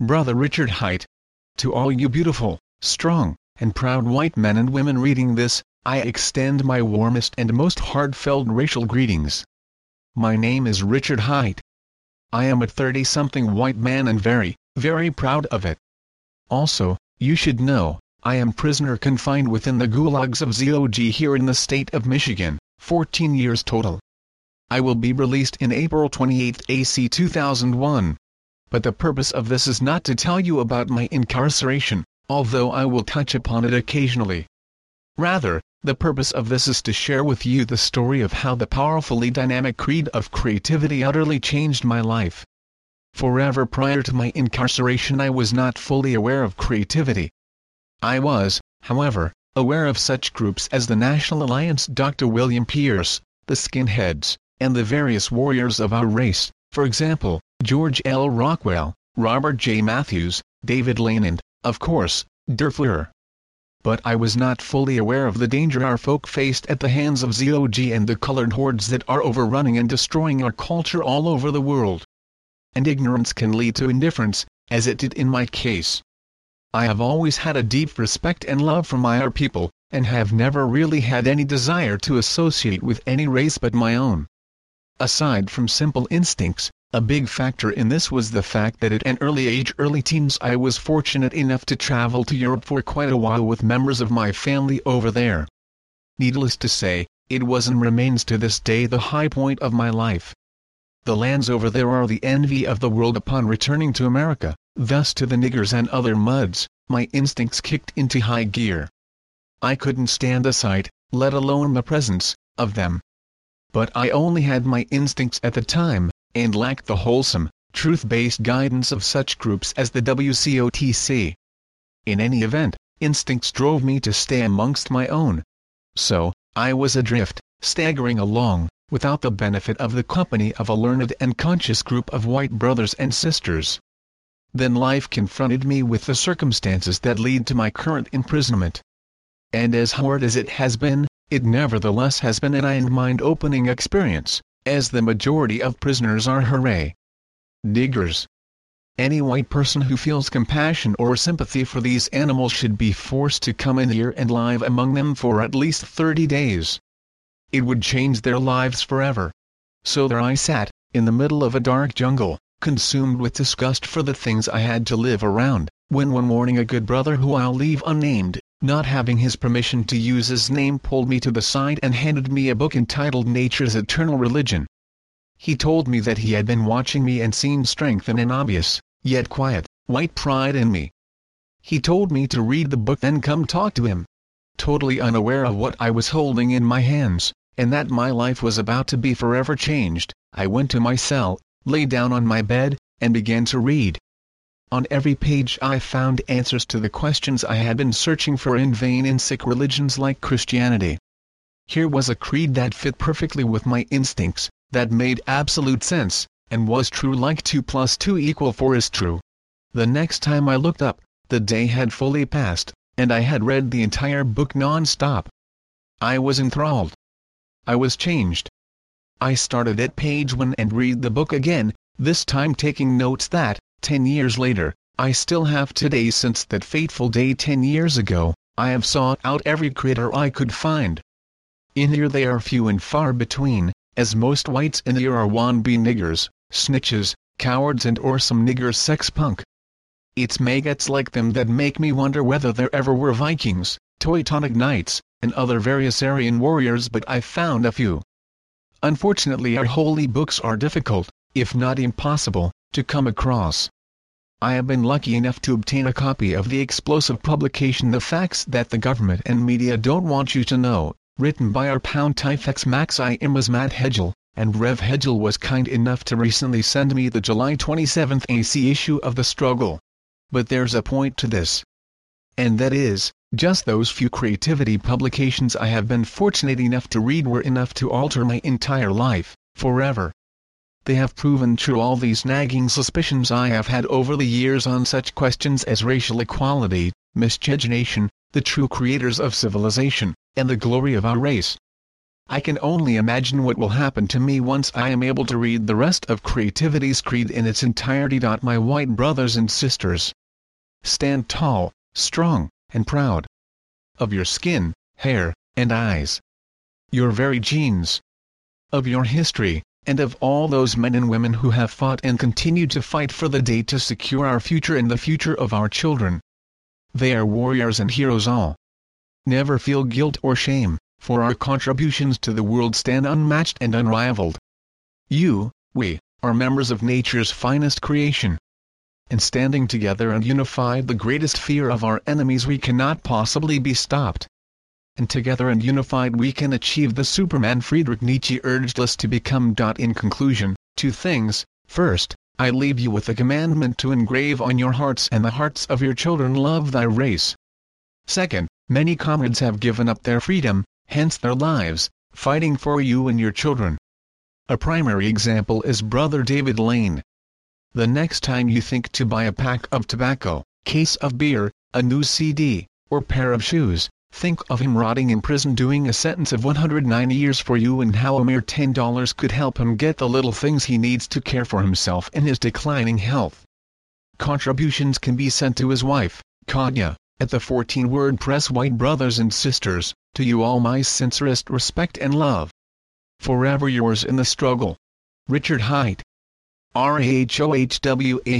Brother Richard Height. To all you beautiful, strong, and proud white men and women reading this, I extend my warmest and most heartfelt racial greetings. My name is Richard Height. I am a 30-something white man and very, very proud of it. Also, you should know, I am prisoner confined within the gulags of ZOG here in the state of Michigan, 14 years total. I will be released in April 28 AC 2001. But the purpose of this is not to tell you about my incarceration, although I will touch upon it occasionally. Rather, the purpose of this is to share with you the story of how the powerfully dynamic creed of creativity utterly changed my life. Forever prior to my incarceration I was not fully aware of creativity. I was, however, aware of such groups as the National Alliance Dr. William Pierce, the Skinheads, and the various warriors of our race, for example, George L. Rockwell, Robert J. Matthews, David Lane and, of course, Der Fuhrer. But I was not fully aware of the danger our folk faced at the hands of ZOG and the colored hordes that are overrunning and destroying our culture all over the world. And ignorance can lead to indifference, as it did in my case. I have always had a deep respect and love for my people, and have never really had any desire to associate with any race but my own. Aside from simple instincts, a big factor in this was the fact that at an early age early teens I was fortunate enough to travel to Europe for quite a while with members of my family over there. Needless to say, it was and remains to this day the high point of my life. The lands over there are the envy of the world upon returning to America, thus to the niggers and other muds, my instincts kicked into high gear. I couldn't stand the sight, let alone the presence, of them, but I only had my instincts at the time, and lacked the wholesome, truth-based guidance of such groups as the WCOTC. In any event, instincts drove me to stay amongst my own. So, I was adrift, staggering along, without the benefit of the company of a learned and conscious group of white brothers and sisters. Then life confronted me with the circumstances that lead to my current imprisonment. And as hard as it has been, it nevertheless has been an eye and mind-opening experience, as the majority of prisoners are hooray. diggers. Any white person who feels compassion or sympathy for these animals should be forced to come in here and live among them for at least 30 days. It would change their lives forever. So there I sat, in the middle of a dark jungle, consumed with disgust for the things I had to live around, when one morning a good brother who I'll leave unnamed, not having his permission to use his name pulled me to the side and handed me a book entitled Nature's Eternal Religion. He told me that he had been watching me and seen strength in an obvious, yet quiet, white pride in me. He told me to read the book then come talk to him. Totally unaware of what I was holding in my hands, and that my life was about to be forever changed, I went to my cell, lay down on my bed, and began to read. On every page I found answers to the questions I had been searching for in vain in sick religions like Christianity. Here was a creed that fit perfectly with my instincts, that made absolute sense, and was true like 2 plus 2 equal 4 is true. The next time I looked up, the day had fully passed, and I had read the entire book non-stop. I was enthralled. I was changed. I started at page 1 and read the book again, this time taking notes that, ten years later, I still have today since that fateful day ten years ago, I have sought out every Creator I could find. In here they are few and far between, as most whites in here are wannabe niggers, snitches, cowards and or some nigger sex punk. It's maggots like them that make me wonder whether there ever were Vikings, Teutonic Knights, and other various Aryan warriors but I found a few. Unfortunately our holy books are difficult, if not impossible, to come across. I have been lucky enough to obtain a copy of the explosive publication The Facts That the Government and Media Don't Want You to Know, written by our Pontifex Maximus Matt Hale, and Rev Hale was kind enough to recently send me the July 27 AC issue of The Struggle. But there's a point to this. And that is, just those few creativity publications I have been fortunate enough to read were enough to alter my entire life, forever they have proven true all these nagging suspicions I have had over the years on such questions as racial equality, miscegenation, the true creators of civilization, and the glory of our race. I can only imagine what will happen to me once I am able to read the rest of Creativity's creed in its entirety. My white brothers and sisters. Stand tall, strong, and proud of your skin, hair, and eyes. Your very genes. Of your history, and of all those men and women who have fought and continue to fight for the day to secure our future and the future of our children. They are warriors and heroes all. Never feel guilt or shame, for our contributions to the world stand unmatched and unrivaled. You, we, are members of nature's finest creation. And standing together and unified the greatest fear of our enemies we cannot possibly be stopped. And together and unified we can achieve the Superman Friedrich Nietzsche urged us to become. In conclusion, two things, first, I leave you with a commandment to engrave on your hearts and the hearts of your children love thy race. Second, many comrades have given up their freedom, hence their lives, fighting for you and your children. A primary example is Brother David Lane. The next time you think to buy a pack of tobacco, case of beer, a new CD, or pair of shoes, think of him rotting in prison doing a sentence of 190 years for you and how a mere $10 could help him get the little things he needs to care for himself and his declining health. Contributions can be sent to his wife, Katja, at the 14 Word Press White Brothers and Sisters, to you all my sincerest respect and love. Forever yours in the struggle. Richard Height. R-A-H-O-H-W-A